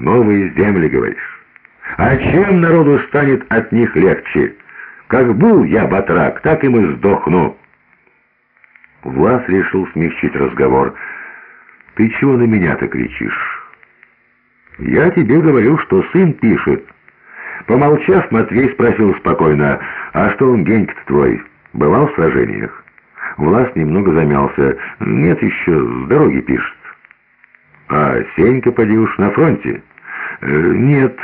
Новые земли, говоришь? А чем народу станет от них легче? Как был я батрак, так и сдохну. Влас решил смягчить разговор. «Ты чего на меня-то кричишь?» «Я тебе говорю, что сын пишет». Помолчав, Матвей спросил спокойно, «А что он, геньк твой, бывал в сражениях?» Влас немного замялся. «Нет еще, с дороги пишет». «А Сенька, поди уж, на фронте?» Э, «Нет,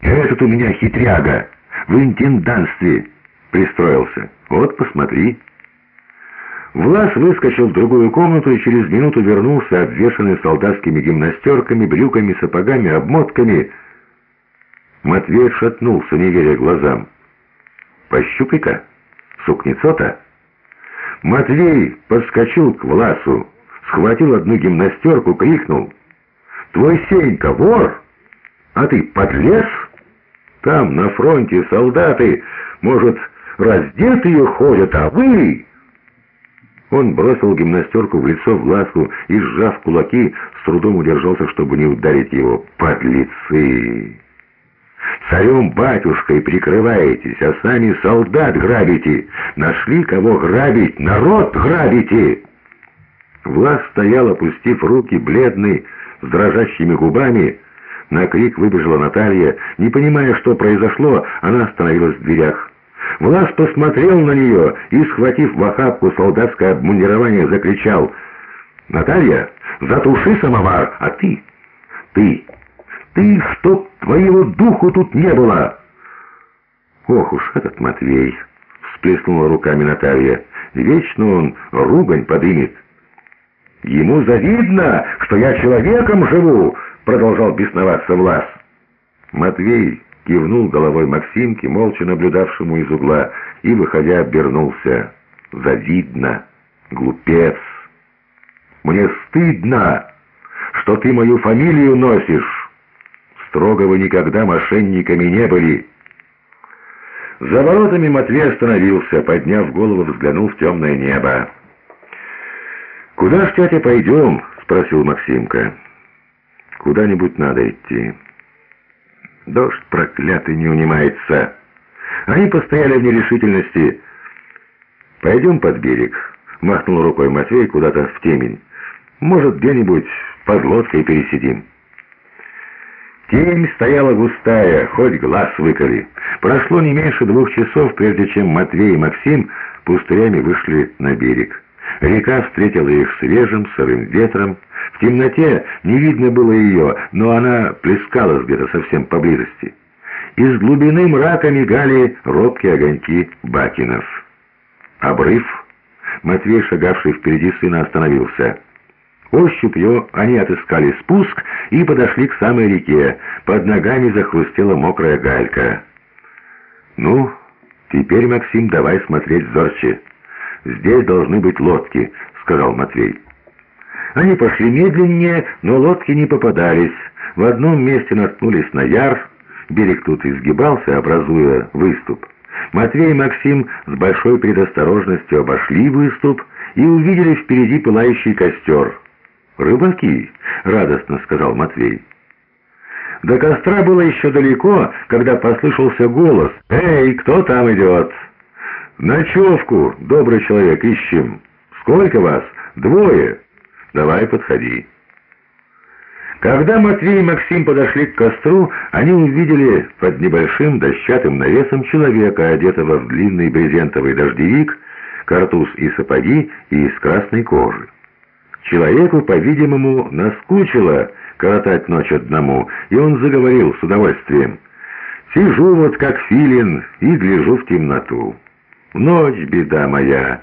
этот у меня хитряга, в интенданстве пристроился. Вот, посмотри». Влас выскочил в другую комнату и через минуту вернулся, обвешанный солдатскими гимнастерками, брюками, сапогами, обмотками. Матвей шатнулся, не веря глазам. «Пощупай-ка, сукнецо-то!» Матвей подскочил к Власу, схватил одну гимнастерку, крикнул. «Твой Сенька вор? А ты подлез? Там, на фронте, солдаты, может, раздетые ходят, а вы...» Он бросил гимнастерку в лицо Власу и, сжав кулаки, с трудом удержался, чтобы не ударить его. «Подлецы! Царем-батюшкой прикрываетесь, а сами солдат грабите! Нашли кого грабить? Народ грабите!» Влас стоял, опустив руки, бледный, с дрожащими губами. На крик выбежала Наталья. Не понимая, что произошло, она остановилась в дверях. Влас посмотрел на нее и, схватив в охапку солдатское обмундирование, закричал «Наталья, затуши самовар, а ты, ты, ты, чтоб твоего духу тут не было!» «Ох уж этот Матвей!» — всплеснула руками Наталья. «Вечно он ругань подымет». «Ему завидно, что я человеком живу!» — продолжал бесноваться Влас. Матвей кивнул головой Максимке, молча наблюдавшему из угла, и, выходя, обернулся. «Завидно! Глупец! Мне стыдно, что ты мою фамилию носишь! Строго вы никогда мошенниками не были!» За воротами Матвей остановился, подняв голову, взглянул в темное небо. «Куда ж, тетя, пойдем?» — спросил Максимка. «Куда-нибудь надо идти». Дождь проклятый не унимается. Они постояли в нерешительности. «Пойдем под берег», — махнул рукой Матвей куда-то в темень. «Может, где-нибудь под лодкой пересидим». Темень стояла густая, хоть глаз выколи. Прошло не меньше двух часов, прежде чем Матвей и Максим пустырями вышли на берег. Река встретила их свежим, сырым ветром. В темноте не видно было ее, но она плескалась где-то совсем поблизости. Из глубины мрака мигали робкие огоньки бакинов. Обрыв. Матвей, шагавший впереди сына, остановился. Ощупью они отыскали спуск и подошли к самой реке. Под ногами захрустела мокрая галька. «Ну, теперь, Максим, давай смотреть зорче». «Здесь должны быть лодки», — сказал Матвей. Они пошли медленнее, но лодки не попадались. В одном месте наткнулись на яр, берег тут изгибался, образуя выступ. Матвей и Максим с большой предосторожностью обошли выступ и увидели впереди пылающий костер. «Рыбаки!» — радостно сказал Матвей. До костра было еще далеко, когда послышался голос. «Эй, кто там идет?» «Ночевку, добрый человек, ищем. Сколько вас? Двое. Давай, подходи». Когда Матвей и Максим подошли к костру, они увидели под небольшим дощатым навесом человека, одетого в длинный брезентовый дождевик, картуз и сапоги и из красной кожи. Человеку, по-видимому, наскучило коротать ночь одному, и он заговорил с удовольствием. «Сижу вот как филин и гляжу в темноту». Ночь, беда моя.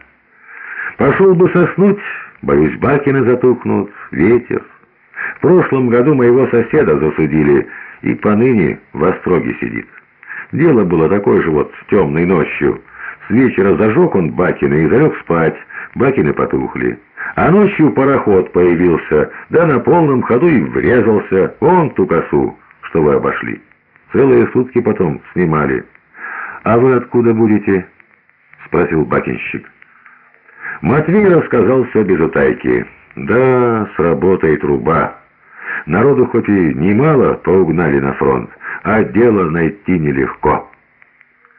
Пошел бы соснуть, боюсь, бакины затухнут, ветер. В прошлом году моего соседа засудили, и поныне в остроге сидит. Дело было такое же вот темной ночью. С вечера зажег он бакины и залег спать, бакины потухли. А ночью пароход появился, да на полном ходу и врезался, он ту косу, что вы обошли. Целые сутки потом снимали. А вы откуда будете?» — спросил бакинщик. Матвей рассказал все без утайки. «Да, сработает труба. Народу хоть и немало поугнали на фронт, а дело найти нелегко.